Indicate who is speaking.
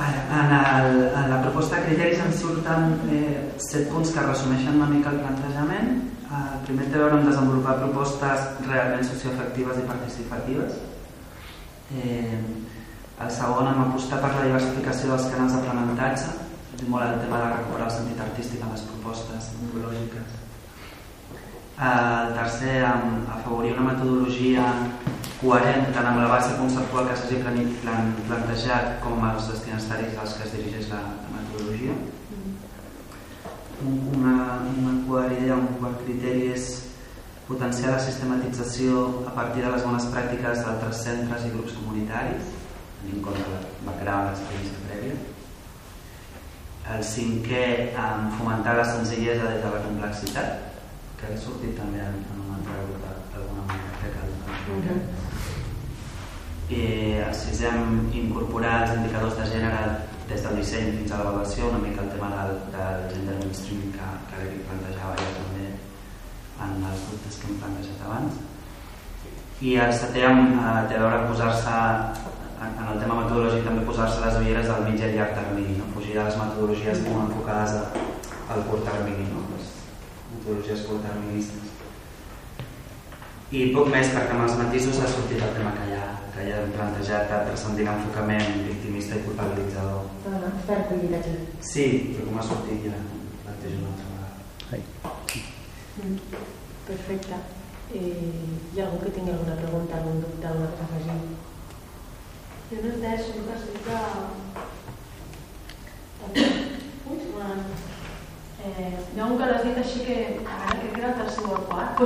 Speaker 1: En, el, en la proposta de criteris ens surten eh, set punts que resumeixen una mica el plantejament. El primer té a veure amb desenvolupar propostes realment socioafectives i participatives. Eh, el segon amb apostar per la diversificació dels canals d'aprenentatge, molt el tema de recuperar el sentit artístic en les propostes metodològiques. El tercer amb afavorir una metodologia coherent tant amb la base conceptual que s'hagi plantejat com els destinataris als que es dirigeix la, la metodologia. Una, una quart idea, un quart criteri és potenciar la sistematització a partir de les bones pràctiques d'altres centres i grups comunitaris, tenint en compte el background, l'experiència prèvia. El cinquè, fomentar la senzillesa des de la complexitat, que ha sortit també en, en un altre grup d'alguna manera, crec que el, el, i el sisè incorporar els indicadors de gènere des del disseny fins a l'avaluació, una mica el tema del, del gender mainstream que, que l'Eric plantejava ja també en els dubtes que hem plantejat abans. I el setè eh, té a veure posar-se en, en el tema metodològic també posar-se les ulleres del mig i llarg termini, no? fugir de les metodologies molt enfocades al curt termini, no? les metodologies curt-terministes. I poc més perquè amb els matisos ha sortit el tema que ja que ja hem plantejat de transcendir l'enfocament victimista i culpabilitzador.
Speaker 2: Ah, està recollit
Speaker 1: Sí, però com ha sortit ja plantejo una altra vegada.
Speaker 2: Mm, perfecte. Eh, hi ha algú que tingui alguna pregunta, algun dubte, alguna cosa a afegir?
Speaker 3: Jo no sé, segur que sí que... Ui, eh, ha un que l'has dit així que, a veure, crec que era el tercer o el quart,